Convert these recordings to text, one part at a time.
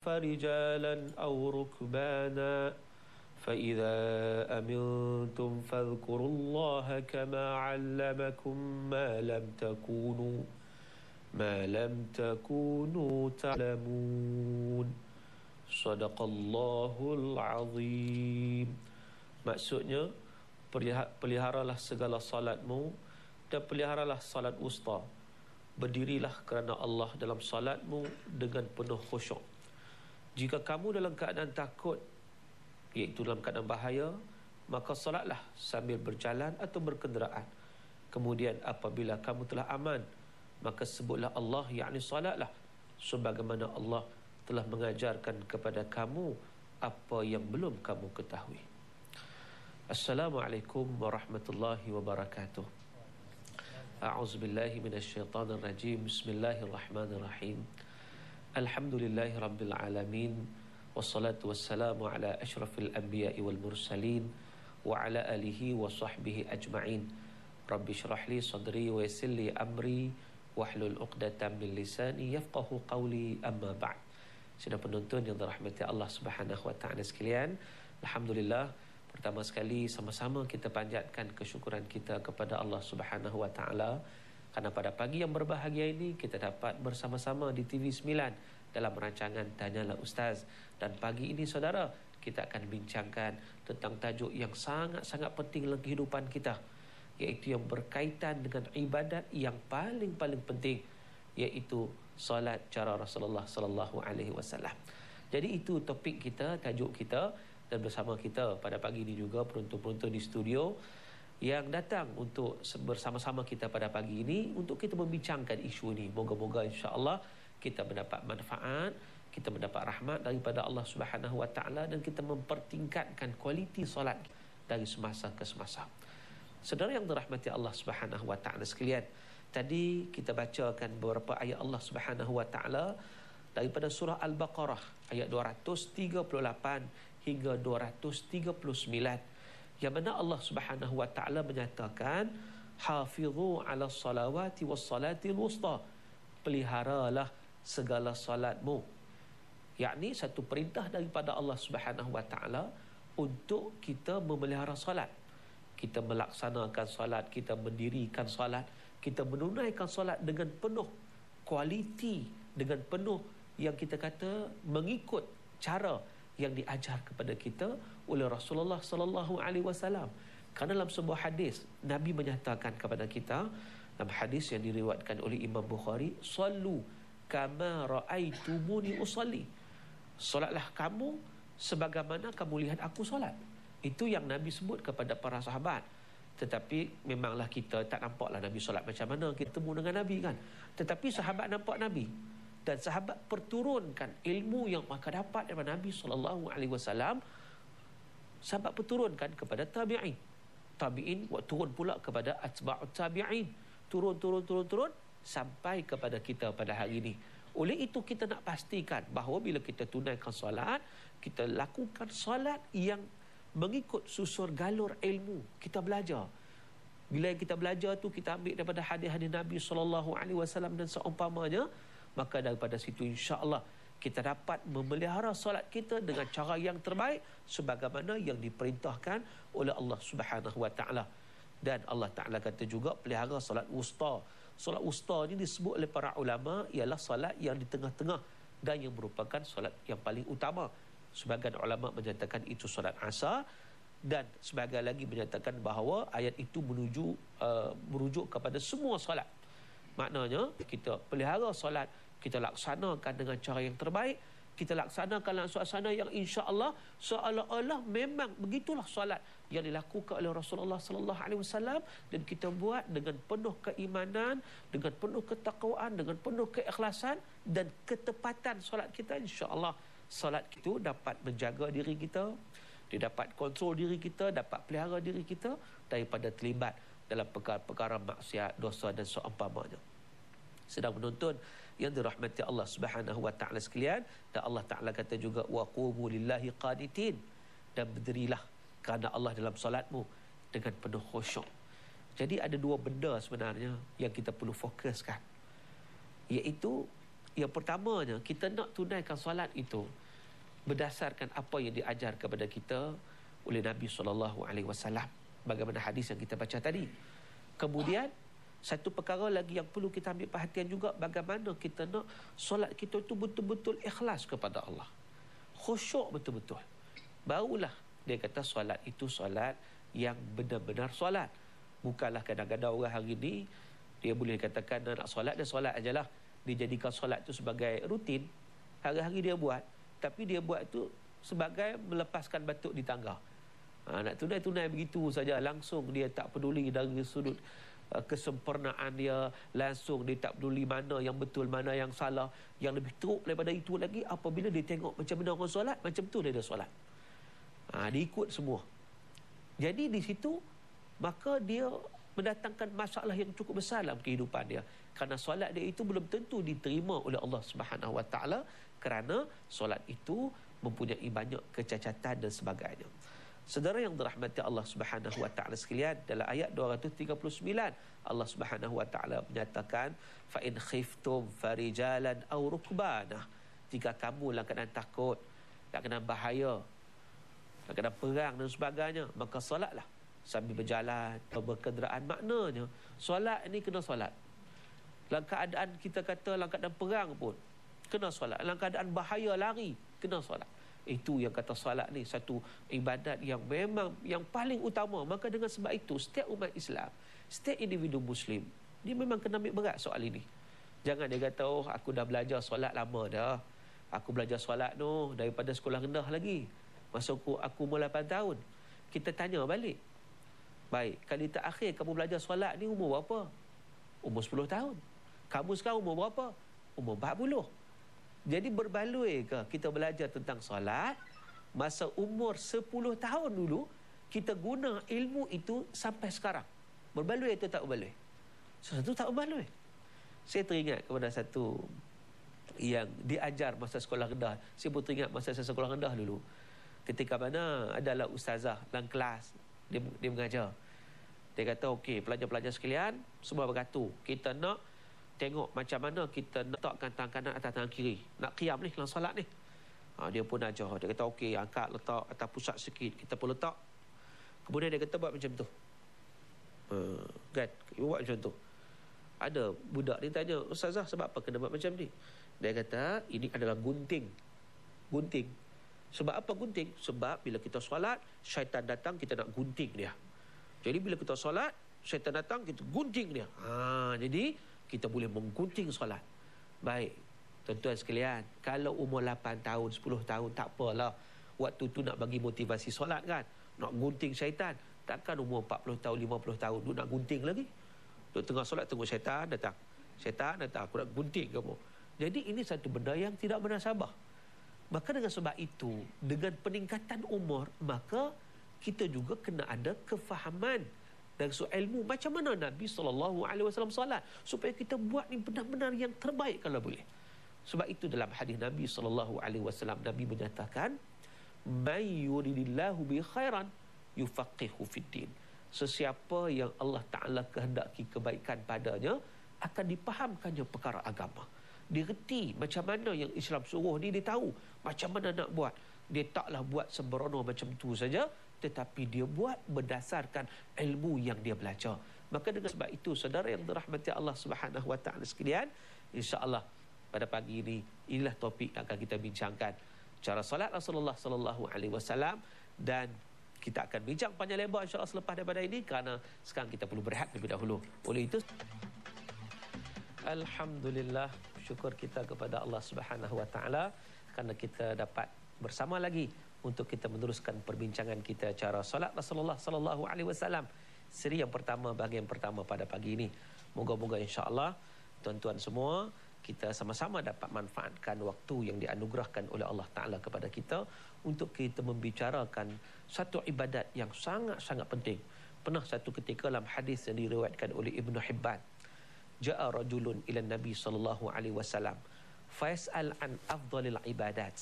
فرجالا أو ركبانا فإذا أمنتم فاذكروا الله كما علمكم ما لم تكونوا ما لم تكونوا تعلمون صدق الله العظيم maksudnya peliharalah segala salatmu dan peliharalah salat usta berdirilah kerana Allah dalam salatmu dengan penuh khusyuk jika kamu dalam keadaan takut iaitu dalam keadaan bahaya maka salatlah sambil berjalan atau berkenderaan. Kemudian apabila kamu telah aman maka sebutlah Allah yakni salatlah sebagaimana Allah telah mengajarkan kepada kamu apa yang belum kamu ketahui. Assalamualaikum warahmatullahi wabarakatuh. A'udzu billahi minasyaitonir rajim Bismillahirrahmanirrahim Alhamdulillahi Rabbil Alamin Wassalatu wassalamu ala ashrafil anbiya'i wal mursalin Wa ala alihi wa sahbihi ajma'in. Rabbi syrah li sadri wa yassir li amri Wahlul uqdatan min lisani yafqahu qawli amma ba'd. Sudah penonton yang dirahmati Allah subhanahu wa ta'ala sekalian Alhamdulillah Pertama sekali sama-sama kita panjatkan kesyukuran kita kepada Allah subhanahu wa ta'ala kerana pada pagi yang berbahagia ini kita dapat bersama-sama di TV9 dalam rancangan Tanyalah Ustaz. Dan pagi ini saudara, kita akan bincangkan tentang tajuk yang sangat-sangat penting dalam kehidupan kita. Iaitu yang berkaitan dengan ibadat yang paling-paling penting. Iaitu solat cara Rasulullah Sallallahu Alaihi Wasallam. Jadi itu topik kita, tajuk kita dan bersama kita pada pagi ini juga penonton-penonton di studio yang datang untuk bersama-sama kita pada pagi ini untuk kita membincangkan isu ini. Moga-moga insya-Allah kita mendapat manfaat, kita mendapat rahmat daripada Allah Subhanahu Wa Taala dan kita mempertingkatkan kualiti solat dari semasa ke semasa. Saudara yang dirahmati Allah Subhanahu Wa Taala sekalian, tadi kita bacakan beberapa ayat Allah Subhanahu Wa Taala daripada surah Al-Baqarah ayat 238 hingga 239 yang mana Allah Subhanahu wa taala menyatakan hafizu ala salawati was salatil wusta peliharalah segala salatmu. Yakni satu perintah daripada Allah Subhanahu wa taala untuk kita memelihara salat. Kita melaksanakan salat kita mendirikan salat kita menunaikan salat dengan penuh kualiti dengan penuh yang kita kata mengikut cara yang diajar kepada kita oleh Rasulullah sallallahu alaihi wasallam. Karena dalam sebuah hadis Nabi menyatakan kepada kita dalam hadis yang diriwayatkan oleh Imam Bukhari, "Sallu kama raaitumuni usalli." Solatlah kamu sebagaimana kamu lihat aku solat. Itu yang Nabi sebut kepada para sahabat. Tetapi memanglah kita tak nampaklah Nabi solat macam mana kita temu dengan Nabi kan. Tetapi sahabat nampak Nabi dan sahabat perturunkan ilmu yang mereka dapat daripada Nabi sallallahu alaihi wasallam sahabat perturunkan kepada tabi'in. Tabi'in turun pula kepada atba'ut tabi'in. Turun turun turun turun sampai kepada kita pada hari ini. Oleh itu kita nak pastikan bahawa bila kita tunaikan solat kita lakukan solat yang mengikut susur galur ilmu kita belajar. Bila kita belajar tu kita ambil daripada hadis-hadis Nabi sallallahu alaihi wasallam dan seumpamanya maka daripada situ insya-Allah kita dapat memelihara solat kita dengan cara yang terbaik sebagaimana yang diperintahkan oleh Allah Subhanahu wa taala. Dan Allah Taala kata juga pelihara solat wusta. Solat wusta ini disebut oleh para ulama ialah solat yang di tengah-tengah dan yang merupakan solat yang paling utama. Sebagian ulama menyatakan itu solat asar dan sebagian lagi menyatakan bahawa ayat itu menuju uh, merujuk kepada semua solat. Maknanya kita pelihara solat, kita laksanakan dengan cara yang terbaik, kita laksanakan dalam suasana yang insya-Allah seolah-olah memang begitulah solat yang dilakukan oleh Rasulullah sallallahu alaihi wasallam dan kita buat dengan penuh keimanan, dengan penuh ketakwaan, dengan penuh keikhlasan dan ketepatan solat kita. insya-Allah solat itu dapat menjaga diri kita, dia dapat kontrol diri kita, dapat pelihara diri kita daripada terlibat dalam perkara-perkara maksiat, dosa dan seumpamanya. Sedang menonton yang dirahmati Allah Subhanahu wa taala sekalian dan Allah taala kata juga wa qumu lillahi qanitin dan berdirilah kerana Allah dalam solatmu dengan penuh khusyuk. Jadi ada dua benda sebenarnya yang kita perlu fokuskan iaitu Yang pertamanya, kita nak tunaikan solat itu berdasarkan apa yang diajar kepada kita oleh Nabi SAW. Bagaimana hadis yang kita baca tadi. Kemudian, satu perkara lagi yang perlu kita ambil perhatian juga bagaimana kita nak solat kita itu betul-betul ikhlas kepada Allah. Khusyuk betul-betul. Barulah dia kata solat itu solat yang benar-benar solat. Bukanlah kadang-kadang orang hari ini dia boleh katakan nak solat dia solat ajalah. Dia jadikan solat itu sebagai rutin. Hari-hari dia buat. Tapi dia buat itu sebagai melepaskan batuk di tangga. Ha, nak tunai-tunai begitu saja langsung dia tak peduli dari sudut kesempurnaan dia langsung dia tak peduli mana yang betul mana yang salah. Yang lebih teruk daripada itu lagi apabila dia tengok macam mana orang solat macam tu dia ada solat. Ha, dia ikut semua. Jadi di situ maka dia mendatangkan masalah yang cukup besar dalam kehidupan dia. Kerana solat dia itu belum tentu diterima oleh Allah Subhanahu Wa Taala kerana solat itu mempunyai banyak kecacatan dan sebagainya. Saudara yang dirahmati Allah Subhanahu wa taala sekalian dalam ayat 239 Allah Subhanahu wa taala menyatakan fa in khiftum farijalan aw rukbana. Jika kamu dalam keadaan takut dalam keadaan bahaya dalam keadaan perang dan sebagainya maka solatlah sambil berjalan atau berkenderaan maknanya. Solat ini kena solat. Dalam keadaan kita kata dalam keadaan perang pun kena solat. Dalam keadaan bahaya lari kena solat itu yang kata salat ni satu ibadat yang memang yang paling utama. Maka dengan sebab itu setiap umat Islam setiap individu muslim dia memang kena ambil berat soal ini. Jangan dia kata oh aku dah belajar solat lama dah. Aku belajar solat tu daripada sekolah rendah lagi. Masa aku, aku umur 8 tahun. Kita tanya balik. Baik kali terakhir kamu belajar solat ni umur berapa? Umur 10 tahun. Kamu sekarang umur berapa? Umur 40 jadi berbaloi ke kita belajar tentang solat masa umur 10 tahun dulu kita guna ilmu itu sampai sekarang. Berbaloi atau tak berbaloi? Sesuatu tak berbaloi. Saya teringat kepada satu yang diajar masa sekolah rendah. Saya pun teringat masa saya sekolah rendah dulu. Ketika mana adalah ustazah dalam kelas dia, dia mengajar. Dia kata, okey, pelajar-pelajar sekalian, semua berkatu. Kita nak tengok macam mana kita letakkan tangan kanan atas tangan kiri. Nak qiyam ni dalam solat ni. Ha, dia pun ajar. Dia kata okey angkat letak atas pusat sikit. Kita pun letak. Kemudian dia kata buat macam tu. Ha, kan? Buat macam tu. Ada budak dia tanya, Ustazah sebab apa kena buat macam ni? Dia kata ini adalah gunting. Gunting. Sebab apa gunting? Sebab bila kita solat, syaitan datang kita nak gunting dia. Jadi bila kita solat, syaitan datang kita gunting dia. Ha, jadi kita boleh menggunting solat. Baik, tuan-tuan sekalian, kalau umur 8 tahun, 10 tahun, tak apalah. Waktu tu nak bagi motivasi solat kan? Nak gunting syaitan. Takkan umur 40 tahun, 50 tahun, tu nak gunting lagi? Duk tengah solat, tengok syaitan datang. Syaitan datang, aku nak gunting kamu. Jadi ini satu benda yang tidak bernasabah. Maka dengan sebab itu, dengan peningkatan umur, maka kita juga kena ada kefahaman dari sudut ilmu macam mana Nabi sallallahu alaihi wasallam solat supaya kita buat ni benar-benar yang terbaik kalau boleh. Sebab itu dalam hadis Nabi sallallahu alaihi wasallam Nabi menyatakan may yuridillahu bi khairan yufaqihu fid din. Sesiapa yang Allah Taala kehendaki kebaikan padanya akan dipahamkannya perkara agama. Dia reti macam mana yang Islam suruh dia dia tahu macam mana nak buat. Dia taklah buat sembrono macam tu saja tetapi dia buat berdasarkan ilmu yang dia belajar. Maka dengan sebab itu saudara yang dirahmati Allah Subhanahu wa taala sekalian, insya-Allah pada pagi ini inilah topik yang akan kita bincangkan. Cara solat Rasulullah sallallahu alaihi wasallam dan kita akan bincang panjang lebar insya-Allah selepas daripada ini kerana sekarang kita perlu berehat lebih dahulu. Oleh itu Alhamdulillah syukur kita kepada Allah Subhanahu wa taala kerana kita dapat bersama lagi untuk kita meneruskan perbincangan kita cara solat Rasulullah sallallahu alaihi wasallam seri yang pertama bahagian pertama pada pagi ini. Moga-moga insya-Allah tuan-tuan semua kita sama-sama dapat manfaatkan waktu yang dianugerahkan oleh Allah Taala kepada kita untuk kita membicarakan satu ibadat yang sangat-sangat penting. Pernah satu ketika dalam hadis yang diriwayatkan oleh Ibnu Hibban, ja'a rajulun ila Nabi sallallahu alaihi wasallam fa yas'al an afdalil ibadat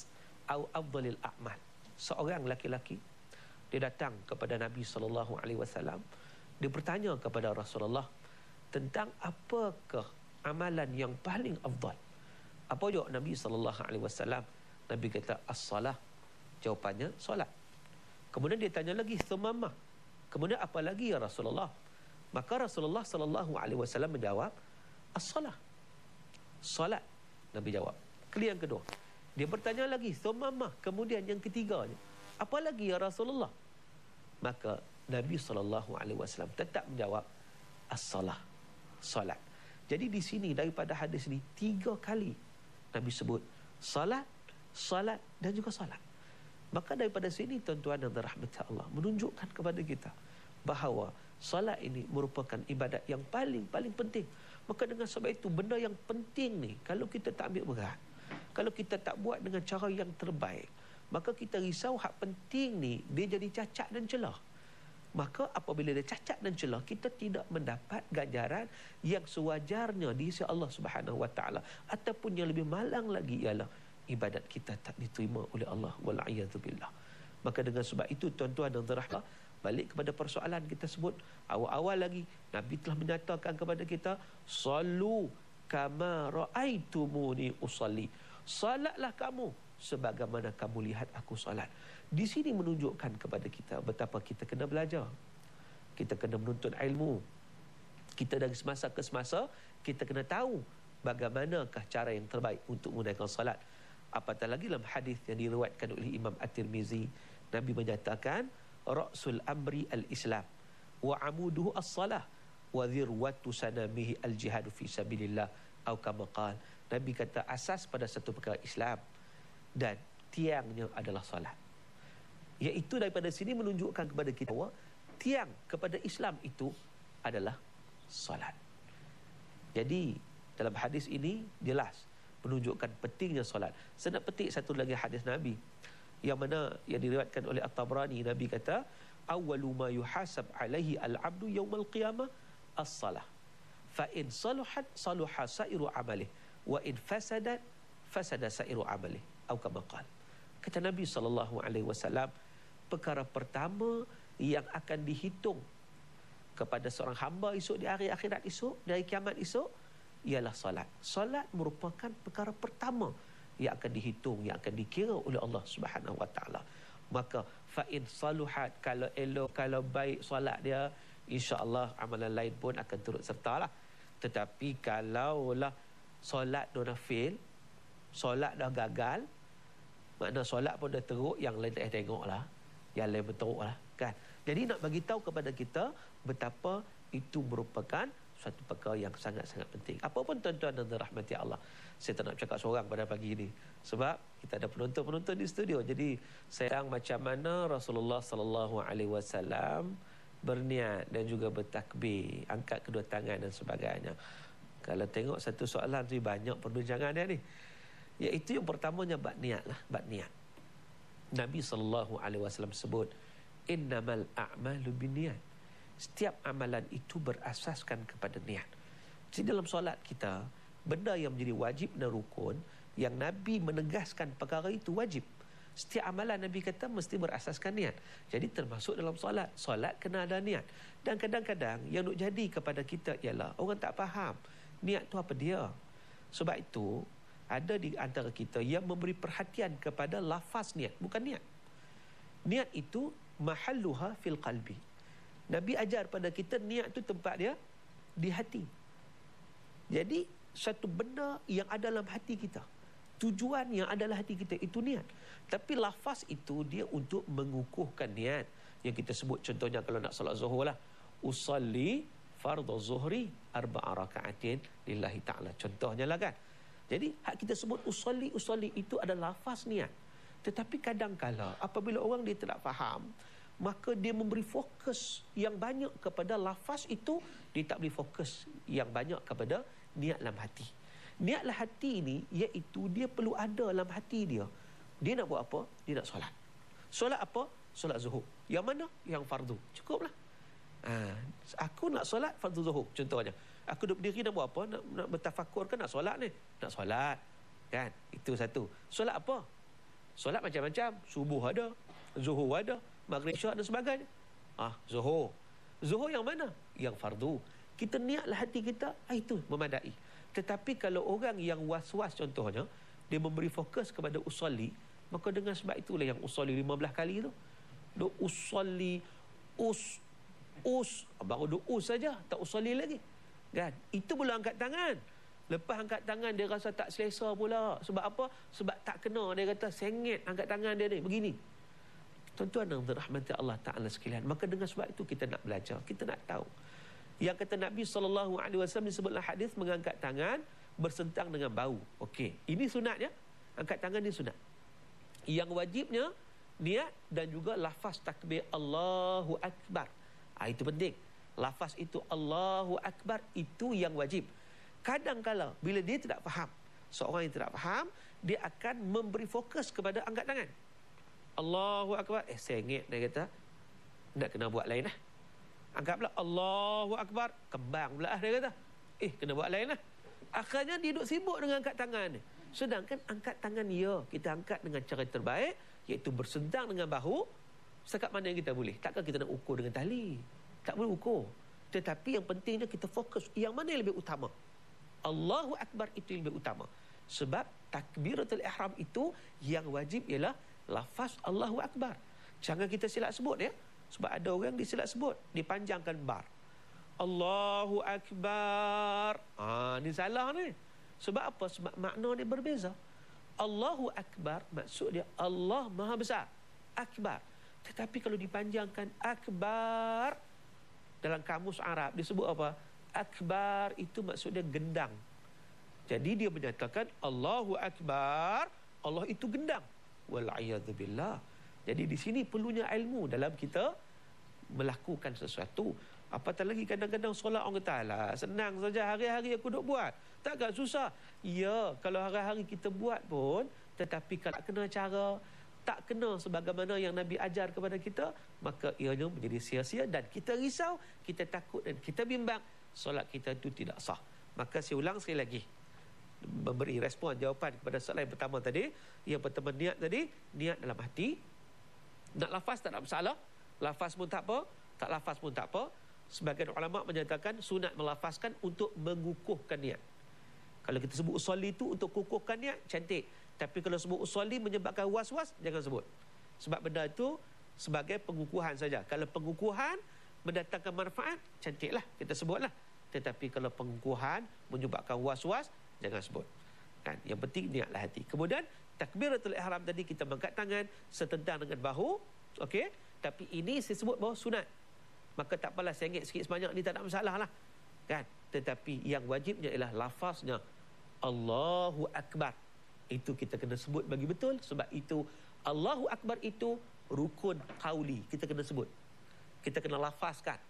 atau afdalil a'mal seorang laki-laki dia datang kepada Nabi sallallahu alaihi wasallam dia bertanya kepada Rasulullah tentang apakah amalan yang paling afdal Apa jawab Nabi sallallahu alaihi wasallam? Nabi kata as-salah. Jawapannya solat. Kemudian dia tanya lagi, "Thumma Kemudian apa lagi ya Rasulullah? Maka Rasulullah sallallahu alaihi wasallam menjawab, "As-salah." Salat. Nabi jawab. Kali yang kedua. Dia bertanya lagi, "Thumma Kemudian yang ketiganya, "Apa lagi ya Rasulullah?" Maka Nabi sallallahu alaihi wasallam tetap menjawab, "As-salah." Salat. Jadi di sini daripada hadis ini tiga kali Nabi sebut salat, salat dan juga salat. Maka daripada sini tuan-tuan dan rahmat Allah menunjukkan kepada kita bahawa salat ini merupakan ibadat yang paling-paling penting. Maka dengan sebab itu benda yang penting ni kalau kita tak ambil berat, kalau kita tak buat dengan cara yang terbaik, maka kita risau hak penting ni dia jadi cacat dan celah. Maka apabila dia cacat dan celah, kita tidak mendapat ganjaran yang sewajarnya di sisi Allah Subhanahu Wa Taala ataupun yang lebih malang lagi ialah ibadat kita tak diterima oleh Allah wal billah. Maka dengan sebab itu tuan-tuan dan rahmah balik kepada persoalan kita sebut awal-awal lagi Nabi telah menyatakan kepada kita sallu kama raaitumuni usalli. Salatlah kamu sebagaimana kamu lihat aku salat. Di sini menunjukkan kepada kita betapa kita kena belajar. Kita kena menuntut ilmu. Kita dari semasa ke semasa kita kena tahu bagaimanakah cara yang terbaik untuk menggunakan salat apatah lagi dalam hadis yang diriwayatkan oleh Imam At-Tirmizi Nabi menyatakan ra'sul amri al-islam wa amuduhu as-salah wa dhirwatu sanamihi al-jihad fi sabilillah atau kama qala Nabi kata asas pada satu perkara Islam dan tiangnya adalah salat iaitu daripada sini menunjukkan kepada kita bahawa tiang kepada Islam itu adalah salat jadi dalam hadis ini jelas menunjukkan pentingnya solat. Saya nak petik satu lagi hadis Nabi yang mana yang diriwayatkan oleh At-Tabrani Nabi kata awwalu ma yuhasab alaihi al-'abdu yaumal qiyamah as-salah. Fa in saluhat saluha sa'iru amalihi wa in fasadat fasada sa'iru amalihi atau kama qala. Kata Nabi sallallahu alaihi wasallam perkara pertama yang akan dihitung kepada seorang hamba esok di hari akhirat esok dari kiamat esok ialah solat. Solat merupakan perkara pertama yang akan dihitung, yang akan dikira oleh Allah Subhanahu Wa Taala. Maka fa in saluhat kalau elok kalau baik solat dia insya-Allah amalan lain pun akan turut sertalah. Tetapi kalaulah solat dia fail, solat dah gagal, makna solat pun dah teruk yang lain tak tengoklah. Yang lain berteruklah kan. Jadi nak bagi tahu kepada kita betapa itu merupakan satu perkara yang sangat-sangat penting. Apa pun tuan-tuan dan rahmati Allah. Saya tak nak cakap seorang pada pagi ini. Sebab kita ada penonton-penonton di studio. Jadi sayang macam mana Rasulullah sallallahu alaihi wasallam berniat dan juga bertakbir, angkat kedua tangan dan sebagainya. Kalau tengok satu soalan tu banyak perbincangan dia ni. Iaitu yang pertamanya bab niat lah, bab niat. Nabi sallallahu alaihi wasallam sebut innamal a'malu binniyat setiap amalan itu berasaskan kepada niat. Jadi dalam solat kita, benda yang menjadi wajib dan rukun, yang Nabi menegaskan perkara itu wajib. Setiap amalan Nabi kata mesti berasaskan niat. Jadi termasuk dalam solat. Solat kena ada niat. Dan kadang-kadang yang nak jadi kepada kita ialah orang tak faham niat tu apa dia. Sebab itu ada di antara kita yang memberi perhatian kepada lafaz niat. Bukan niat. Niat itu mahalluha fil qalbi. Nabi ajar pada kita niat tu tempat dia di hati. Jadi satu benda yang ada dalam hati kita. Tujuan yang ada dalam hati kita itu niat. Tapi lafaz itu dia untuk mengukuhkan niat. Yang kita sebut contohnya kalau nak solat zuhur lah. Usalli fardhu zuhri arba'a raka'atin lillahi ta'ala. Contohnya lah kan. Jadi hak kita sebut usalli itu adalah lafaz niat. Tetapi kadang kala apabila orang dia tidak faham, maka dia memberi fokus yang banyak kepada lafaz itu dia tak beri fokus yang banyak kepada niat dalam hati. Niat dalam hati ini iaitu dia perlu ada dalam hati dia. Dia nak buat apa? Dia nak solat. Solat apa? Solat zuhur. Yang mana? Yang fardu. Cukuplah ha, aku nak solat fardu zuhur contohnya aku duduk berdiri nak buat apa nak, nak bertafakur kan nak solat ni nak solat kan itu satu solat apa solat macam-macam subuh ada zuhur ada maghrib syak dan sebagainya. Ah, zuhur. Zuhur yang mana? Yang fardu. Kita niatlah hati kita, ah, itu memadai. Tetapi kalau orang yang was-was contohnya, dia memberi fokus kepada usolli, maka dengan sebab itulah yang usolli 15 kali tu. Duk usolli, us, us, baru duk us saja, tak usolli lagi. Kan? Itu pula angkat tangan. Lepas angkat tangan dia rasa tak selesa pula. Sebab apa? Sebab tak kena. Dia kata sengit angkat tangan dia ni. Begini. Tuan-tuan yang dirahmati Allah Ta'ala sekalian. Maka dengan sebab itu kita nak belajar. Kita nak tahu. Yang kata Nabi SAW disebutlah hadis mengangkat tangan bersentang dengan bau. Okey. Ini sunat ya. Angkat tangan ni sunat. Yang wajibnya niat dan juga lafaz takbir Allahu Akbar. Ha, itu penting. Lafaz itu Allahu Akbar itu yang wajib. Kadang-kala bila dia tidak faham seorang yang tidak faham dia akan memberi fokus kepada angkat tangan. Allahu Akbar. Eh sengit dia kata. Nak kena buat lain lah. Angkat pula Allahu Akbar. Kembang pula dia kata. Eh kena buat lain lah. Akhirnya dia duduk sibuk dengan angkat tangan sedangkan angkat tangan ya kita angkat dengan cara terbaik iaitu bersendang dengan bahu sekat mana yang kita boleh takkan kita nak ukur dengan tali tak boleh ukur tetapi yang pentingnya kita fokus yang mana yang lebih utama Allahu Akbar itu yang lebih utama. Sebab takbiratul ihram itu yang wajib ialah lafaz Allahu Akbar. Jangan kita silap sebut ya. Sebab ada orang disilap sebut, dipanjangkan bar. Allahu Akbar. Ah, ni salah ni. Sebab apa? Sebab makna dia berbeza. Allahu Akbar maksud dia Allah Maha Besar. Akbar. Tetapi kalau dipanjangkan Akbar dalam kamus Arab disebut apa? akbar itu maksudnya gendang. Jadi dia menyatakan Allahu akbar, Allah itu gendang. Wal billah. Jadi di sini perlunya ilmu dalam kita melakukan sesuatu. Apatah lagi kadang-kadang solat orang kata lah senang saja hari-hari aku duk buat. Tak agak susah. Ya, kalau hari-hari kita buat pun tetapi kalau kena cara tak kena sebagaimana yang Nabi ajar kepada kita, maka ianya menjadi sia-sia dan kita risau, kita takut dan kita bimbang solat kita itu tidak sah. Maka saya ulang sekali lagi memberi respon jawapan kepada soalan yang pertama tadi. Yang pertama niat tadi, niat dalam hati. Nak lafaz tak ada masalah. Lafaz pun tak apa, tak lafaz pun tak apa. Sebagian ulama menyatakan sunat melafazkan untuk mengukuhkan niat. Kalau kita sebut usolli itu untuk kukuhkan niat, cantik. Tapi kalau sebut usolli menyebabkan was-was, jangan sebut. Sebab benda itu sebagai pengukuhan saja. Kalau pengukuhan mendatangkan manfaat, cantiklah kita sebutlah. Tetapi kalau pengukuhan menyebabkan was-was, jangan sebut. Kan? Yang penting niatlah hati. Kemudian takbiratul ihram tadi kita mengangkat tangan setentang dengan bahu, okey? Tapi ini saya sebut bahawa sunat. Maka tak apalah sengit sikit sebanyak ni tak ada masalah lah. Kan? Tetapi yang wajibnya ialah lafaznya Allahu Akbar. Itu kita kena sebut bagi betul sebab itu Allahu Akbar itu rukun qauli kita kena sebut. Kita kena lafazkan.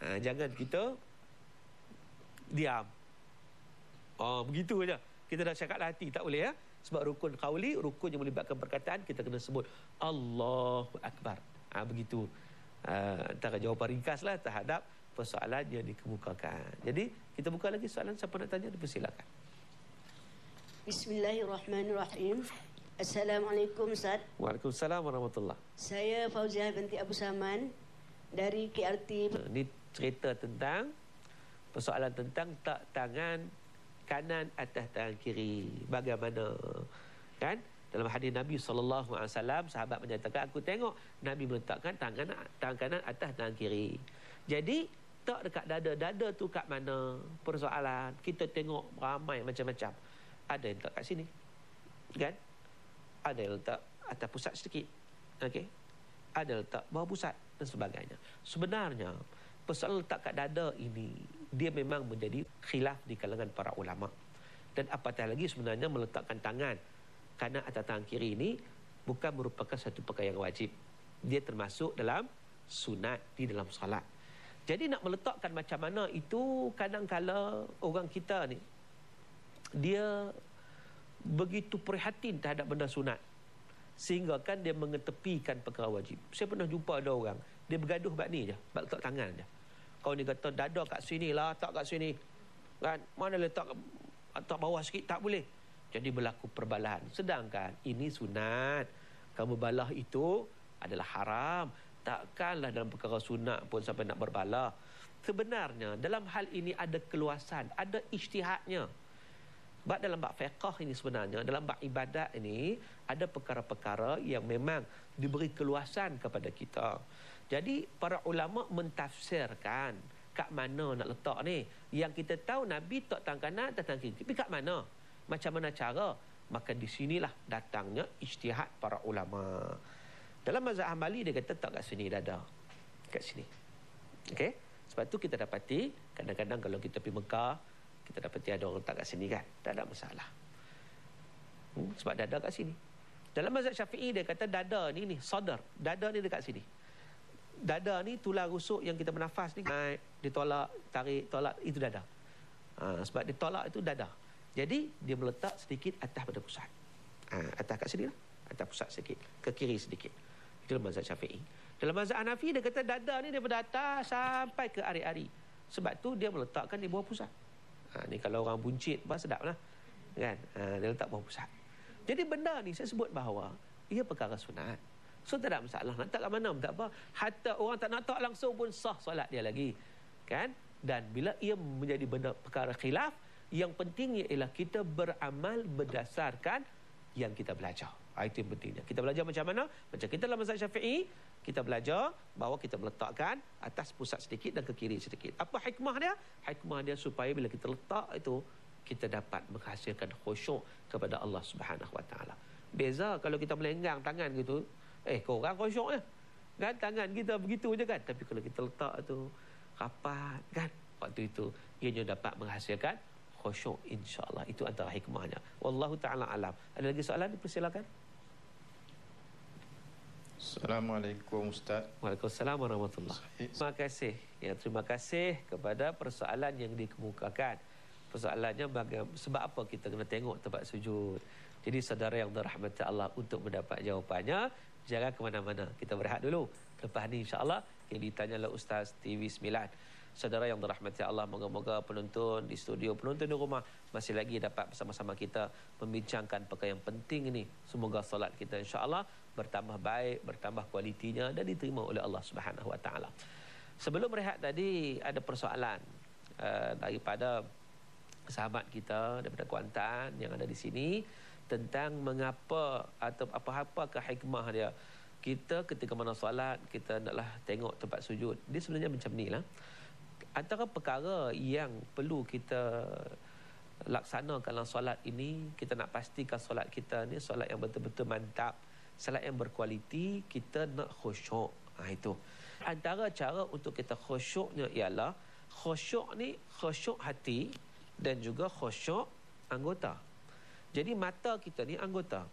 Ha, jangan kita diam. Oh, begitu aja. Kita dah cakap hati tak boleh ya. Sebab rukun qauli, rukun yang melibatkan perkataan kita kena sebut Allahu akbar. Ah ha, begitu. Ha, antara jawapan ringkaslah terhadap persoalan yang dikemukakan. Jadi, kita buka lagi soalan siapa nak tanya dipersilakan. Bismillahirrahmanirrahim. Assalamualaikum Ustaz. Waalaikumsalam warahmatullahi. Saya Fauziah binti Abu Saman dari KRT. Ini cerita tentang persoalan tentang tak tangan kanan atas tangan kiri bagaimana kan dalam hadis Nabi sallallahu alaihi wasallam sahabat menyatakan aku tengok Nabi meletakkan tangan tangan kanan atas tangan kiri jadi tak dekat dada dada tu kat mana persoalan kita tengok ramai macam-macam ada yang letak kat sini kan ada yang letak atas pusat sedikit okey ada letak bawah pusat dan sebagainya sebenarnya persoalan letak kat dada ini dia memang menjadi khilaf di kalangan para ulama. Dan apatah lagi sebenarnya meletakkan tangan kanan atau tangan kiri ini bukan merupakan satu perkara yang wajib. Dia termasuk dalam sunat di dalam salat. Jadi nak meletakkan macam mana itu kadang-kala orang kita ni dia begitu prihatin terhadap benda sunat sehingga kan dia mengetepikan perkara wajib. Saya pernah jumpa ada orang dia bergaduh bab ni je, bab letak tangan je. Kau ni kata dada kat sini lah tak kat sini. Kan? Mana letak tak bawah sikit? Tak boleh. Jadi berlaku perbalahan. Sedangkan ini sunat. Kamu balah itu adalah haram. Takkanlah dalam perkara sunat pun sampai nak berbalah. Sebenarnya dalam hal ini ada keluasan ada ijtihadnya Sebab dalam bab fiqh ini sebenarnya, dalam bab ibadat ini, ada perkara-perkara yang memang diberi keluasan kepada kita. Jadi, para ulama mentafsirkan kat mana nak letak ni. Yang kita tahu Nabi tak tangan kanan, tak tangan kiri. Tapi kat mana? Macam mana cara? Maka di sinilah datangnya ijtihad para ulama. Dalam mazhab Hambali dia kata tak kat sini dada. Kat sini. Okey? Sebab tu kita dapati kadang-kadang kalau kita pergi Mekah, kita dapati ada orang letak kat sini kan? Tak ada masalah. Hmm, sebab dada kat sini. Dalam mazhab syafi'i dia kata dada ni ni sadar. Dada ni dekat sini. Dada ni tulang rusuk yang kita bernafas ni naik ditolak tarik tolak itu dada. Ha, sebab ditolak itu dada. Jadi dia meletak sedikit atas pada pusat. Ha, atas kat sini lah. Atas pusat sedikit ke kiri sedikit. Itu dalam mazhab syafi'i. Dalam mazhab Hanafi dia kata dada ni daripada atas sampai ke ari-ari sebab tu dia meletakkan di bawah pusat Ha, ni kalau orang buncit pun sedap lah. Kan? Ha, dia letak bawah pusat. Jadi benda ni saya sebut bahawa ia perkara sunat. So tak ada masalah. Nak tak kat mana pun tak apa. Hatta orang tak nak tak langsung pun sah solat dia lagi. Kan? Dan bila ia menjadi benda perkara khilaf, yang pentingnya ialah kita beramal berdasarkan yang kita belajar. Itu yang pentingnya. Kita belajar macam mana? Macam kita dalam mazhab syafi'i, kita belajar bahawa kita meletakkan atas pusat sedikit dan ke kiri sedikit. Apa hikmah dia? Hikmah dia supaya bila kita letak itu kita dapat menghasilkan khusyuk kepada Allah Subhanahu Wa Taala. Beza kalau kita melenggang tangan gitu, eh kau orang khusyuk ya. Kan tangan kita begitu je kan. Tapi kalau kita letak tu rapat kan waktu itu ianya dapat menghasilkan khusyuk insya-Allah. Itu antara hikmahnya. Wallahu taala alam. Ada lagi soalan dipersilakan. Assalamualaikum Ustaz. Waalaikumsalam warahmatullahi Terima kasih. Ya, Terima kasih kepada persoalan yang dikemukakan. Persoalannya baga- sebab apa kita kena tengok tempat sujud? Jadi saudara yang dirahmati Allah untuk mendapat jawapannya Jangan ke mana-mana. Kita berehat dulu. Lepas ni insyaAllah Yang ditanya oleh Ustaz TV9 saudara yang dirahmati Allah moga-moga penonton di studio penonton di rumah masih lagi dapat bersama-sama kita membincangkan perkara yang penting ini. Semoga solat kita insya-Allah bertambah baik bertambah kualitinya dan diterima oleh Allah Subhanahu wa taala. Sebelum rehat tadi ada persoalan uh, daripada sahabat kita daripada Kuantan yang ada di sini tentang mengapa atau apa-apa ke hikmah dia. Kita ketika mana solat kita naklah tengok tempat sujud. Dia sebenarnya macam ni lah antara perkara yang perlu kita laksanakan dalam solat ini kita nak pastikan solat kita ni solat yang betul-betul mantap solat yang berkualiti kita nak khusyuk. Ha, itu. Antara cara untuk kita khusyuknya ialah khusyuk ni khusyuk hati dan juga khusyuk anggota. Jadi mata kita ni anggota.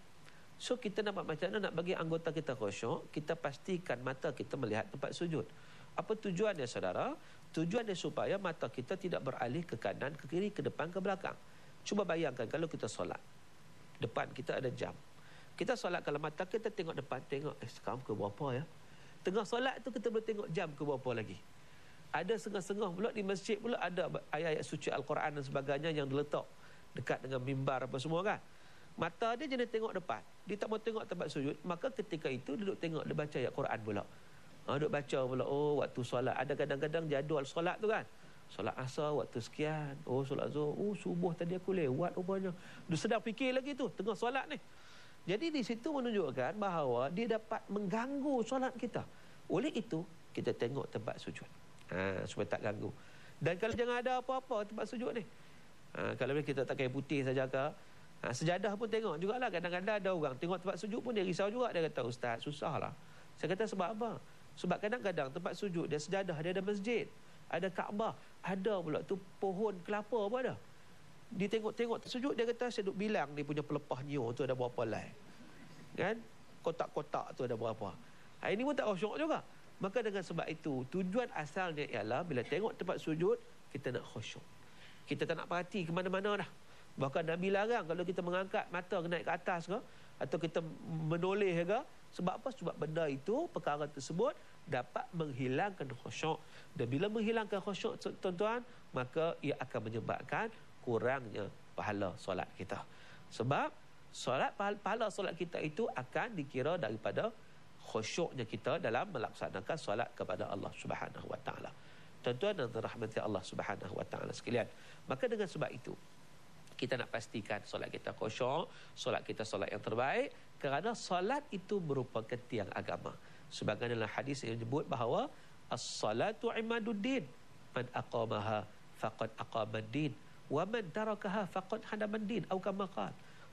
So kita nak buat macam mana nak bagi anggota kita khusyuk? Kita pastikan mata kita melihat tempat sujud. Apa tujuannya saudara Tujuan dia supaya mata kita tidak beralih ke kanan, ke kiri, ke depan, ke belakang. Cuba bayangkan kalau kita solat. Depan kita ada jam. Kita solat kalau mata kita tengok depan, tengok eh sekarang ke berapa ya. Tengah solat tu kita boleh tengok jam ke berapa lagi. Ada sengah-sengah pula di masjid pula ada ayat-ayat suci Al-Quran dan sebagainya yang diletak dekat dengan mimbar apa semua kan. Mata dia jenis tengok depan. Dia tak mau tengok tempat sujud. Maka ketika itu duduk tengok dia baca ayat Quran pula. Ha, duk baca pula, oh waktu solat. Ada kadang-kadang jadual solat tu kan. Solat asar waktu sekian. Oh solat zuhur. Oh subuh tadi aku lewat rupanya. Dia sedang fikir lagi tu tengah solat ni. Jadi di situ menunjukkan bahawa dia dapat mengganggu solat kita. Oleh itu, kita tengok tempat sujud. Ha, supaya tak ganggu. Dan kalau jangan ada apa-apa tempat sujud ni. Ha, kalau kita tak kaya putih saja ke. Ha, sejadah pun tengok jugalah. Kadang-kadang ada orang tengok tempat sujud pun dia risau juga. Dia kata, Ustaz susah lah. Saya kata sebab apa? Sebab kadang-kadang tempat sujud dia sejadah, dia ada masjid, ada Kaabah, ada pula tu pohon kelapa apa ada. Dia tengok-tengok sujud dia kata saya duk bilang dia punya pelepah nyo tu ada berapa lai. Kan? Kotak-kotak tu ada berapa. Ha, ini pun tak khusyuk juga. Maka dengan sebab itu tujuan asalnya ialah bila tengok tempat sujud kita nak khusyuk. Kita tak nak perhati ke mana-mana dah. Bahkan Nabi larang kalau kita mengangkat mata naik ke atas ke atau kita menoleh ke sebab apa? Sebab benda itu, perkara tersebut dapat menghilangkan khusyuk. Dan bila menghilangkan khusyuk, tuan-tuan, maka ia akan menyebabkan kurangnya pahala solat kita. Sebab solat pahala solat kita itu akan dikira daripada khusyuknya kita dalam melaksanakan solat kepada Allah Subhanahu Wa Taala. Tuan-tuan dan rahmati Allah Subhanahu Wa Taala sekalian. Maka dengan sebab itu, kita nak pastikan solat kita khusyuk, solat kita solat yang terbaik kerana solat itu merupakan tiang agama. Sebagaimana dalam hadis yang menyebut bahawa as-salatu imaduddin man aqamaha faqad aqamaddin wa man tarakaha faqad hadamaddin atau kama.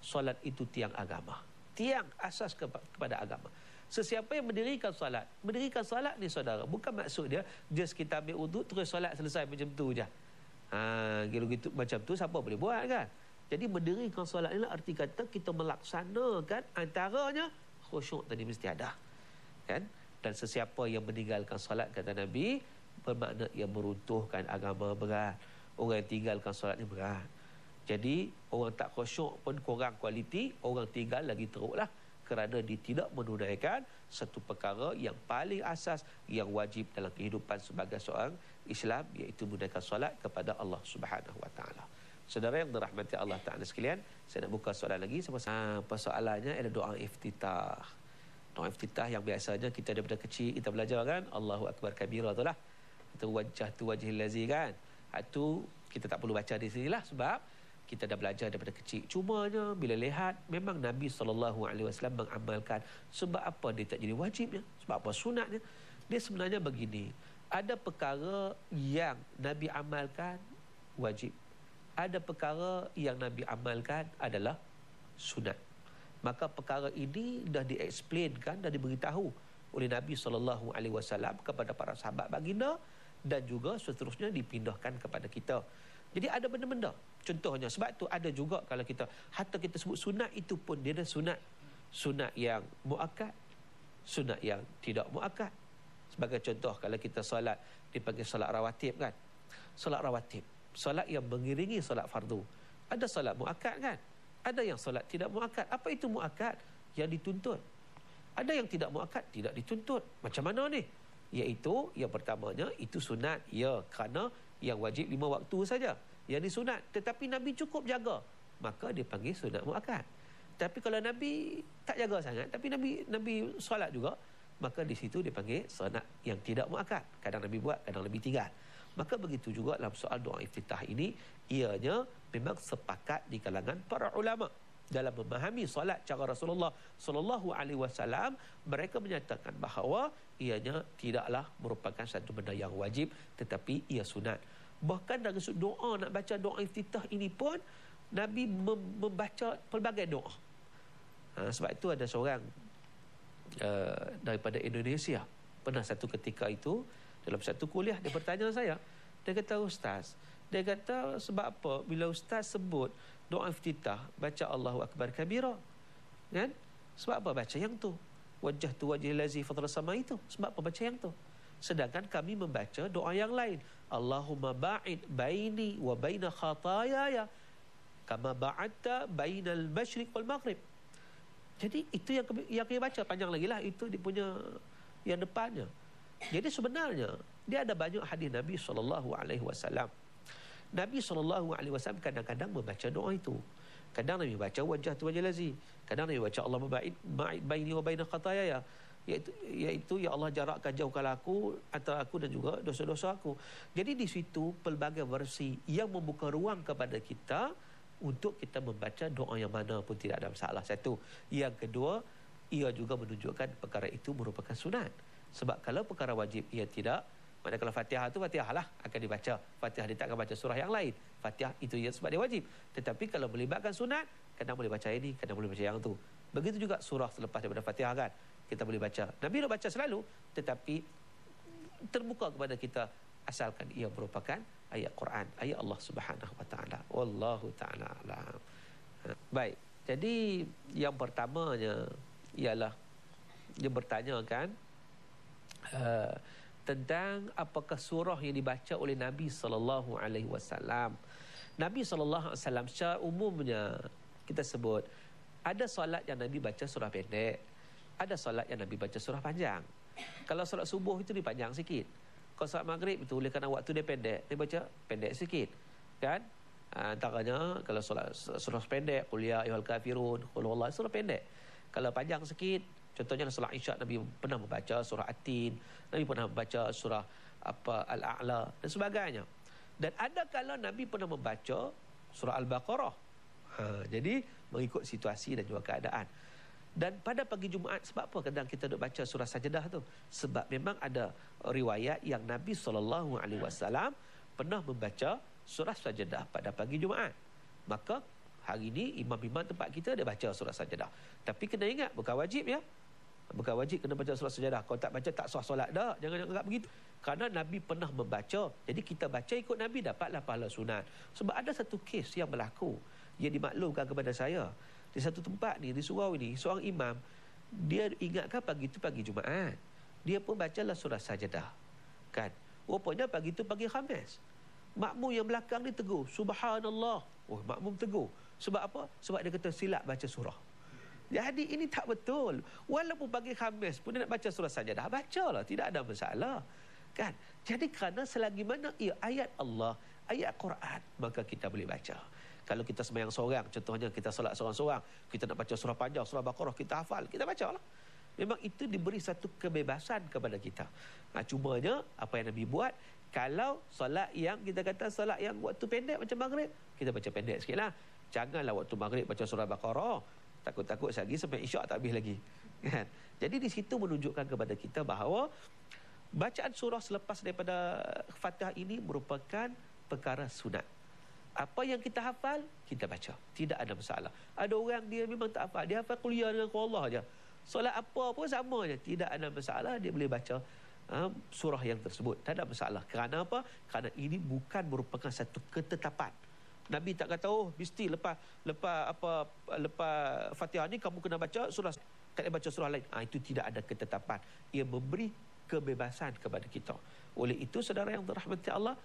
Solat itu tiang agama. Tiang asas kepada agama. Sesiapa yang mendirikan solat, mendirikan solat ni saudara, bukan maksud dia just kita ambil wuduk terus solat selesai macam tu je. Ha, gitu-gitu macam tu siapa boleh buat kan? Jadi mendirikan solat ni lah arti kata kita melaksanakan antaranya khusyuk tadi mesti ada. Kan? Dan sesiapa yang meninggalkan solat kata Nabi bermakna ia meruntuhkan agama berat. Orang yang tinggalkan solat ni berat. Jadi orang tak khusyuk pun kurang kualiti, orang tinggal lagi teruklah kerana dia tidak menunaikan satu perkara yang paling asas yang wajib dalam kehidupan sebagai seorang Islam iaitu menunaikan solat kepada Allah Subhanahu wa taala. Saudara yang dirahmati Allah Taala sekalian, saya nak buka soalan lagi sama ha, persoalannya adalah doa iftitah. Doa iftitah yang biasanya kita daripada kecil kita belajar kan Allahu akbar kabira itulah. Itu wajah tu wajhil lazi kan. Itu ha, kita tak perlu baca di sinilah sebab kita dah belajar daripada kecil. Cumanya bila lihat memang Nabi wasallam mengamalkan sebab apa dia tak jadi wajibnya? Sebab apa sunatnya? Dia sebenarnya begini. Ada perkara yang Nabi amalkan wajib. Ada perkara yang Nabi amalkan adalah sunat. Maka perkara ini dah diexplainkan dah diberitahu oleh Nabi sallallahu alaihi wasallam kepada para sahabat baginda dan juga seterusnya dipindahkan kepada kita. Jadi ada benda-benda. Contohnya sebab tu ada juga kalau kita hatta kita sebut sunat itu pun dia ada sunat. Sunat yang muakkad, sunat yang tidak muakkad. Sebagai contoh kalau kita solat dipanggil solat rawatib kan. Solat rawatib, solat yang mengiringi solat fardu. Ada solat muakkad kan? Ada yang solat tidak muakkad. Apa itu muakkad? Yang dituntut. Ada yang tidak muakkad, tidak dituntut. Macam mana ni? Iaitu yang pertamanya itu sunat ya kerana yang wajib lima waktu saja yang disunat tetapi Nabi cukup jaga maka dia panggil sunat muakkad tapi kalau Nabi tak jaga sangat tapi Nabi Nabi solat juga maka di situ dia panggil sunat yang tidak muakkad kadang Nabi buat kadang Nabi tinggal maka begitu juga dalam soal doa iftitah ini ianya memang sepakat di kalangan para ulama. Dalam memahami solat cara Rasulullah sallallahu alaihi wasallam mereka menyatakan bahawa ianya tidaklah merupakan satu benda yang wajib tetapi ia sunat. Bahkan dari sudut doa nak baca doa iftitah ini pun Nabi membaca pelbagai doa. Ha, sebab itu ada seorang uh, daripada Indonesia. Pernah satu ketika itu dalam satu kuliah dia bertanya saya dia kata ustaz dia kata sebab apa bila ustaz sebut doa iftitah baca Allahu akbar kabira kan? Sebab apa? Baca yang tu. Wajah tu wajah lazi fadl sama itu. Sebab apa? Baca yang tu. Sedangkan kami membaca doa yang lain. Allahumma ba'id baini wa baina khatayaya kama ba'adta bainal masyriq wal maghrib. Jadi itu yang yang kami baca. Panjang lagi lah itu dia punya yang depannya jadi sebenarnya dia ada banyak hadis Nabi sallallahu alaihi wasallam Nabi SAW kadang-kadang membaca doa itu. Kadang Nabi baca wajah tu wajah lazi. Kadang Nabi baca Allah maba'id ma'id baini wa baina khatayaya. Iaitu, iaitu ya Allah jarakkan jauhkan aku antara aku dan juga dosa-dosa aku. Jadi di situ pelbagai versi yang membuka ruang kepada kita untuk kita membaca doa yang mana pun tidak ada masalah. Satu. Yang kedua, ia juga menunjukkan perkara itu merupakan sunat. Sebab kalau perkara wajib ia tidak Maksudnya kalau Fatihah tu Fatihah lah akan dibaca. Fatihah dia tak akan baca surah yang lain. Fatihah itu ya sebab dia wajib. Tetapi kalau melibatkan sunat, kadang boleh baca ini, kadang boleh baca yang tu. Begitu juga surah selepas daripada Fatihah kan. Kita boleh baca. Nabi nak baca selalu. Tetapi terbuka kepada kita asalkan ia merupakan ayat Quran. Ayat Allah subhanahu wa ta'ala. Wallahu ta'ala alam. Ha, baik. Jadi yang pertamanya ialah dia bertanya kan. Uh, tentang apakah surah yang dibaca oleh Nabi sallallahu alaihi wasallam. Nabi sallallahu alaihi wasallam secara umumnya kita sebut ada solat yang Nabi baca surah pendek, ada solat yang Nabi baca surah panjang. Kalau solat subuh itu dipanjang sikit. Kalau solat maghrib itu oleh kerana waktu dia pendek, dia baca pendek sikit. Kan? Ha, antaranya kalau solat surah pendek, qul ya ayyuhal kafirun, qul huwallahu surah pendek. Kalau panjang sikit, Contohnya solat Isyak Nabi pernah membaca surah At-Tin, Nabi pernah membaca surah apa Al-A'la dan sebagainya. Dan ada kala Nabi pernah membaca surah Al-Baqarah Ha, jadi mengikut situasi dan juga keadaan. Dan pada pagi Jumaat sebab apa kadang kita duk baca surah Sajdah tu? Sebab memang ada riwayat yang Nabi sallallahu alaihi wasallam pernah membaca surah Sajdah pada pagi Jumaat. Maka hari ini imam-imam tempat kita dia baca surah Sajdah. Tapi kena ingat bukan wajib ya. Bukan wajib kena baca surah Sajdah. Kalau tak baca tak sah solat dah. Jangan anggap begitu. Kerana Nabi pernah membaca. Jadi kita baca ikut Nabi dapatlah pahala sunat. Sebab ada satu kes yang berlaku yang dimaklumkan kepada saya di satu tempat ni di surau ini seorang imam dia ingatkan pagi itu pagi Jumaat dia pun bacalah surah sajadah kan rupanya pagi itu pagi Khamis makmum yang belakang ni tegur subhanallah oh makmum tegur sebab apa sebab dia kata silap baca surah jadi ini tak betul walaupun pagi Khamis pun dia nak baca surah sajadah bacalah tidak ada masalah kan jadi kerana selagi mana ia ayat Allah ayat Quran maka kita boleh baca kalau kita sembahyang seorang, contohnya kita solat seorang-seorang, kita nak baca surah panjang, surah Baqarah, kita hafal, kita baca lah. Memang itu diberi satu kebebasan kepada kita. Nah, cumanya, apa yang Nabi buat, kalau solat yang kita kata solat yang waktu pendek macam maghrib, kita baca pendek sikit lah. Janganlah waktu maghrib baca surah Baqarah. Takut-takut lagi sampai isyak tak habis lagi. Kan? Jadi di situ menunjukkan kepada kita bahawa bacaan surah selepas daripada Fatihah ini merupakan perkara sunat. Apa yang kita hafal kita baca. Tidak ada masalah. Ada orang dia memang tak hafal. Dia hafal kuliah dengan Allah aja solat apa pun sama aja tidak ada masalah dia boleh baca um, surah yang tersebut. Tak ada masalah. Kerana apa? Kerana ini bukan merupakan satu ketetapan Nabi tak kata oh mesti lepas lepas apa lepas Fatihah ni kamu kena baca surah tak boleh baca surah lain ah itu tidak ada ketetapan ia memberi kebebasan kepada kita oleh itu saudara yang dirahmati Allah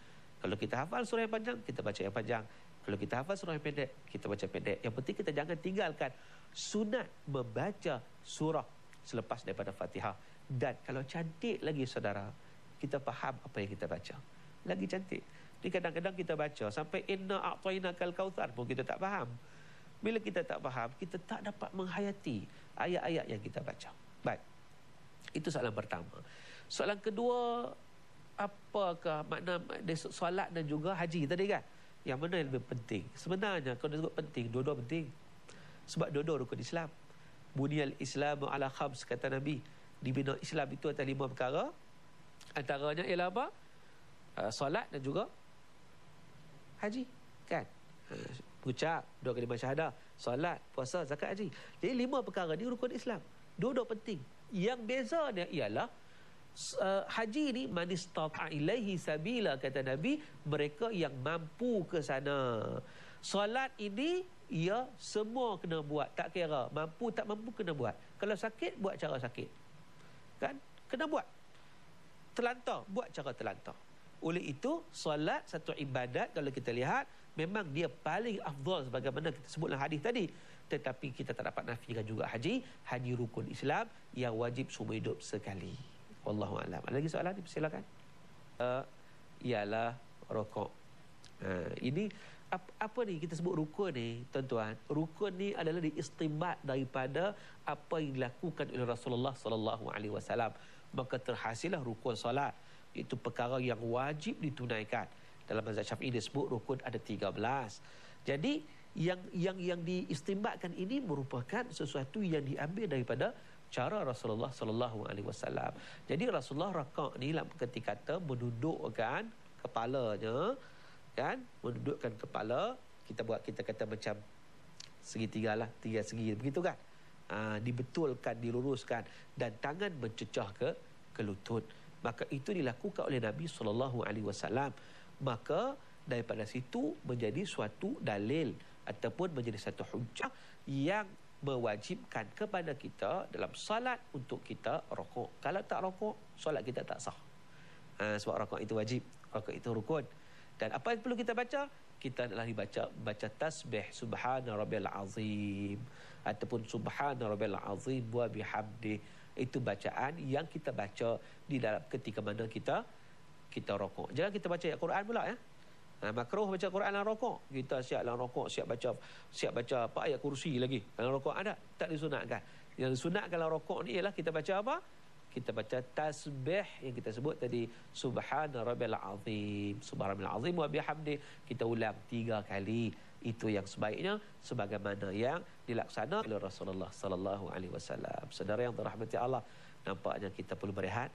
kalau kita hafal surah yang panjang, kita baca yang panjang. Kalau kita hafal surah yang pendek, kita baca pendek. Yang penting kita jangan tinggalkan sunat membaca surah selepas daripada Fatihah. Dan kalau cantik lagi saudara, kita faham apa yang kita baca. Lagi cantik. Ni kadang-kadang kita baca sampai inna a'tayna kal kautsar pun kita tak faham. Bila kita tak faham, kita tak dapat menghayati ayat-ayat yang kita baca. Baik. Itu soalan pertama. Soalan kedua, apakah makna solat dan juga haji tadi kan yang mana yang lebih penting sebenarnya kalau disebut penting dua-dua penting sebab dua-dua rukun Islam bunyal Islam ala khams kata Nabi dibina Islam itu atas lima perkara antaranya ialah apa uh, solat dan juga haji? Kan? Ucap dua kalimah syahadah solat puasa zakat haji. Jadi lima perkara ni rukun Islam. Dua-dua penting. Yang bezanya ialah uh, haji ni manistata ilaihi sabila kata nabi mereka yang mampu ke sana. Solat ini ia semua kena buat. Tak kira mampu tak mampu kena buat. Kalau sakit buat cara sakit. Kan? Kena buat. Terlantar buat cara terlantar oleh itu solat satu ibadat kalau kita lihat memang dia paling afdal sebagaimana kita sebut dalam hadis tadi tetapi kita tak dapat nafikan juga haji haji rukun Islam yang wajib seumur hidup sekali Wallahu a'lam. Ada lagi soalan? Silakan. Uh, ialah rokok. Uh, ini apa, apa ni kita sebut rukun ni, tuan-tuan? Rukun ni adalah diistimbat daripada apa yang dilakukan oleh Rasulullah sallallahu alaihi wasallam. Maka terhasillah rukun solat. Itu perkara yang wajib ditunaikan. Dalam mazhab Syafi'i disebut rukun ada 13. Jadi yang yang yang diistimbatkan ini merupakan sesuatu yang diambil daripada cara Rasulullah sallallahu alaihi wasallam. Jadi Rasulullah rakaat ni lah ketika kata menundukkan kepalanya kan menundukkan kepala kita buat kita kata macam segitiga lah tiga segi begitu kan ha, dibetulkan diluruskan dan tangan mencecah ke ke lutut maka itu dilakukan oleh Nabi sallallahu alaihi wasallam maka daripada situ menjadi suatu dalil ataupun menjadi satu hujah yang mewajibkan kepada kita dalam salat untuk kita rokok. Kalau tak rokok, salat kita tak sah. Ha, sebab rokok itu wajib, rokok itu rukun. Dan apa yang perlu kita baca? Kita adalah baca baca tasbih subhana rabbiyal azim ataupun subhana rabbiyal azim wa bihamdi. Itu bacaan yang kita baca di dalam ketika mana kita kita rokok. Jangan kita baca ayat Quran pula ya. Ha, makruh baca Quran dalam rokok. Kita siap dalam rokok, siap baca siap baca apa ayat kursi lagi. Dalam rokok ada? Tak disunatkan. Yang disunatkan dalam rokok ni ialah kita baca apa? Kita baca tasbih yang kita sebut tadi subhana rabbil azim subhana rabbil azim wa bihamdi kita ulang tiga kali itu yang sebaiknya sebagaimana yang dilaksanakan oleh Rasulullah sallallahu alaihi wasallam. Saudara yang dirahmati Allah, nampaknya kita perlu berehat.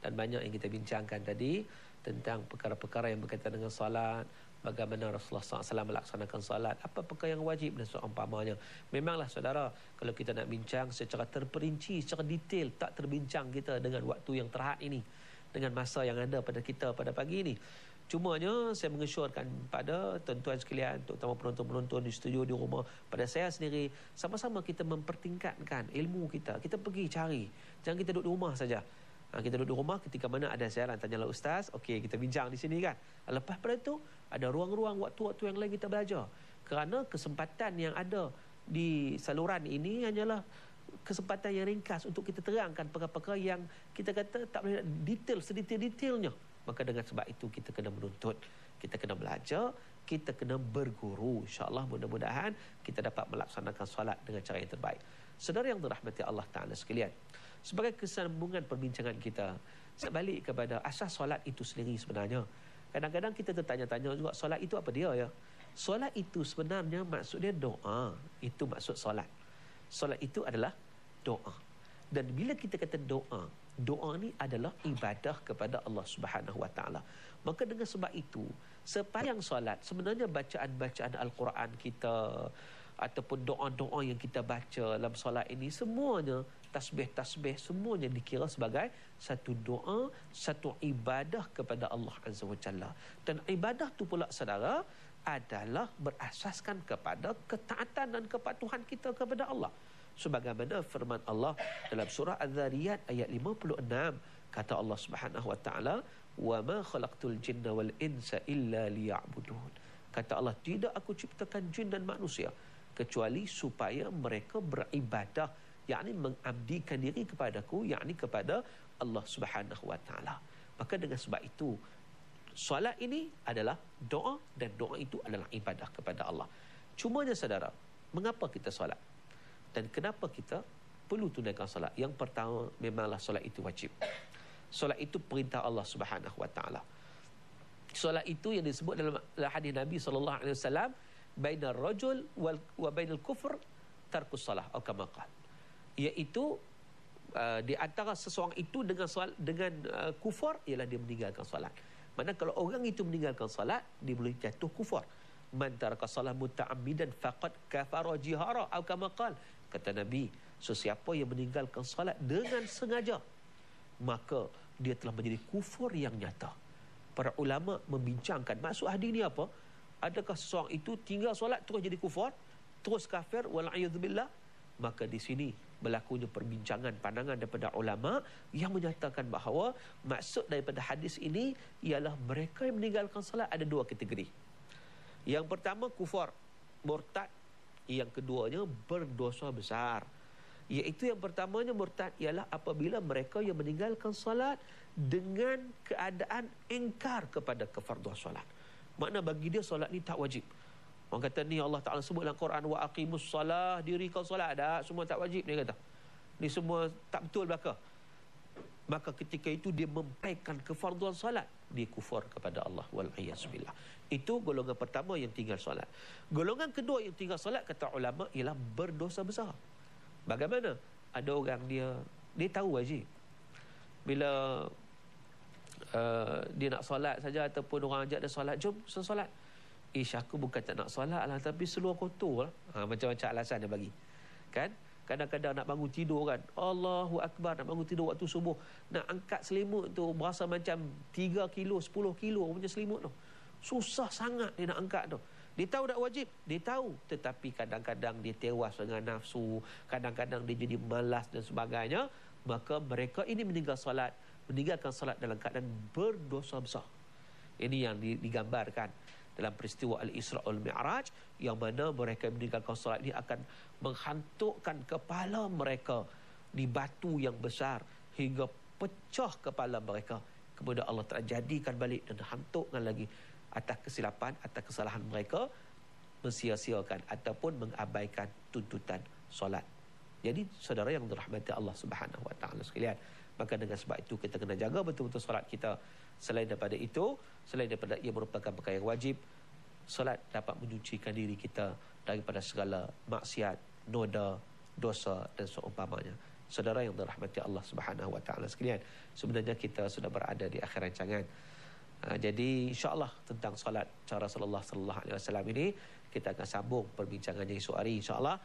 Dan banyak yang kita bincangkan tadi tentang perkara-perkara yang berkaitan dengan salat, bagaimana Rasulullah SAW melaksanakan salat, apa perkara yang wajib dan seumpamanya. Memanglah saudara, kalau kita nak bincang secara terperinci, secara detail, tak terbincang kita dengan waktu yang terhad ini, dengan masa yang ada pada kita pada pagi ini. Cumanya saya mengesyorkan pada tuan-tuan sekalian, terutama penonton-penonton di studio di rumah, pada saya sendiri, sama-sama kita mempertingkatkan ilmu kita. Kita pergi cari. Jangan kita duduk di rumah saja. Ha, kita duduk di rumah ketika mana ada siaran tanyalah ustaz okey kita bincang di sini kan lepas pada itu ada ruang-ruang waktu-waktu yang lain kita belajar kerana kesempatan yang ada di saluran ini hanyalah kesempatan yang ringkas untuk kita terangkan perkara-perkara yang kita kata tak boleh detail sedetail-detailnya maka dengan sebab itu kita kena menuntut kita kena belajar kita kena berguru. Insyaallah mudah-mudahan kita dapat melaksanakan solat dengan cara yang terbaik. Saudara yang dirahmati Allah taala sekalian sebagai kesambungan perbincangan kita saya balik kepada asas solat itu sendiri sebenarnya. Kadang-kadang kita tertanya-tanya juga solat itu apa dia ya? Solat itu sebenarnya maksud dia doa. Itu maksud solat. Solat itu adalah doa. Dan bila kita kata doa doa ni adalah ibadah kepada Allah Subhanahu Wa Taala. Maka dengan sebab itu sepanjang solat sebenarnya bacaan-bacaan al-Quran kita ataupun doa-doa yang kita baca dalam solat ini semuanya tasbih-tasbih semuanya dikira sebagai satu doa satu ibadah kepada Allah Azza wa Jalla. Dan ibadah tu pula saudara adalah berasaskan kepada ketaatan dan kepatuhan kita kepada Allah sebagaimana firman Allah dalam surah Az-Zariyat ayat 56 kata Allah Subhanahu wa taala wa ma khalaqtul jinna wal insa illa liya'budun. Kata Allah tidak aku ciptakan jin dan manusia kecuali supaya mereka beribadah yakni mengabdikan diri kepadaku yakni kepada Allah Subhanahu wa taala. Maka dengan sebab itu solat ini adalah doa dan doa itu adalah ibadah kepada Allah. Cumanya saudara mengapa kita solat dan kenapa kita perlu tunaikan solat? Yang pertama memanglah solat itu wajib. Solat itu perintah Allah Subhanahu wa taala. Solat itu yang disebut dalam hadis Nabi sallallahu alaihi wasallam bainar rajul wal wa bainal kufr tarkus salah atau kama iaitu uh, di antara seseorang itu dengan soal dengan uh, kufur ialah dia meninggalkan solat. Mana kalau orang itu meninggalkan solat dia boleh jatuh kufur. Man taraka salah muta'ammidan faqad kafara jihara. Atau kama kata nabi sesiapa yang meninggalkan solat dengan sengaja maka dia telah menjadi kufur yang nyata. Para ulama membincangkan maksud hadis ini apa? Adakah seseorang itu tinggal solat terus jadi kufur terus kafir wala'iyadzubillah maka di sini berlakunya perbincangan pandangan daripada ulama yang menyatakan bahawa maksud daripada hadis ini ialah mereka yang meninggalkan solat ada dua kategori. Yang pertama kufur murtad yang keduanya berdosa besar iaitu yang pertamanya murtad ialah apabila mereka yang meninggalkan solat dengan keadaan engkar kepada kefarduan solat Makna bagi dia solat ni tak wajib. Orang kata ni Allah Ta'ala sebut dalam Quran wa aqimus salah dirikan solat ada semua tak wajib dia kata. Ni semua tak betul belaka. Maka ketika itu dia mempaikan kefarduan solat dia kufur kepada Allah wal billah. Itu golongan pertama yang tinggal solat. Golongan kedua yang tinggal solat kata ulama ialah berdosa besar. Bagaimana? Ada orang dia dia tahu wajib. Bila uh, dia nak solat saja ataupun orang ajak dia solat jom solat ish aku bukan tak nak solat lah tapi seluar kotor lah. ha, macam-macam alasan dia bagi kan kadang-kadang nak bangun tidur kan. Allahu Akbar nak bangun tidur waktu subuh. Nak angkat selimut tu berasa macam 3 kilo 10 kilo punya selimut tu. Susah sangat dia nak angkat tu. Dia tahu tak wajib? Dia tahu. Tetapi kadang-kadang dia tewas dengan nafsu kadang-kadang dia jadi malas dan sebagainya maka mereka ini meninggal solat meninggalkan salat dalam keadaan berdosa besar. Ini yang digambarkan dalam peristiwa Al-Isra' Al-Mi'raj yang mana mereka meninggalkan salat ini akan menghantukkan kepala mereka di batu yang besar hingga pecah kepala mereka. Kemudian Allah Ta'ala jadikan balik dan hantukkan lagi atas kesilapan, atas kesalahan mereka mensia-siakan ataupun mengabaikan tuntutan solat. Jadi saudara yang dirahmati Allah Subhanahu wa taala sekalian, maka dengan sebab itu kita kena jaga betul-betul solat kita selain daripada itu selain daripada ia merupakan perkara yang wajib Solat dapat menyucikan diri kita daripada segala maksiat, noda, dosa dan seumpamanya. Saudara yang dirahmati Allah Subhanahu Wa Taala sekalian, sebenarnya kita sudah berada di akhir rancangan. Uh, jadi insya-Allah tentang solat cara Rasulullah sallallahu alaihi wasallam ini kita akan sambung perbincangannya esok hari insya-Allah